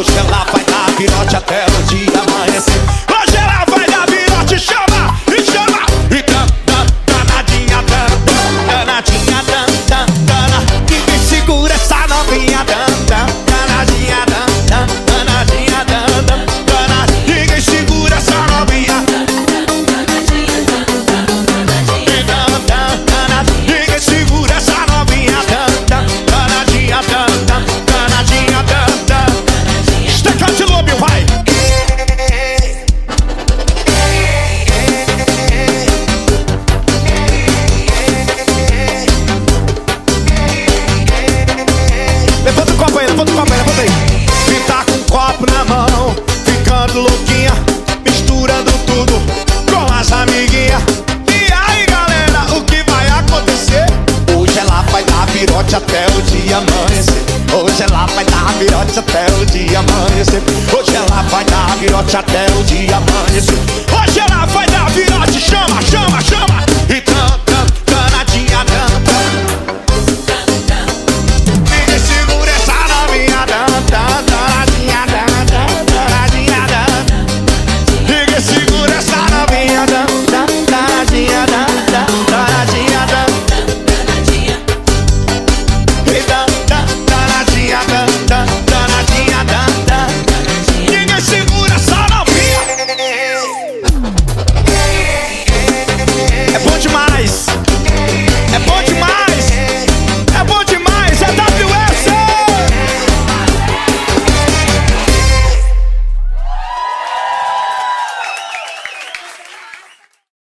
Hoje ela vai dar virote até até o dia amanhecer. Hoje ela vai dar virote até o dia amanhecer. Hoje ela vai dar virote até o dia amanhecer.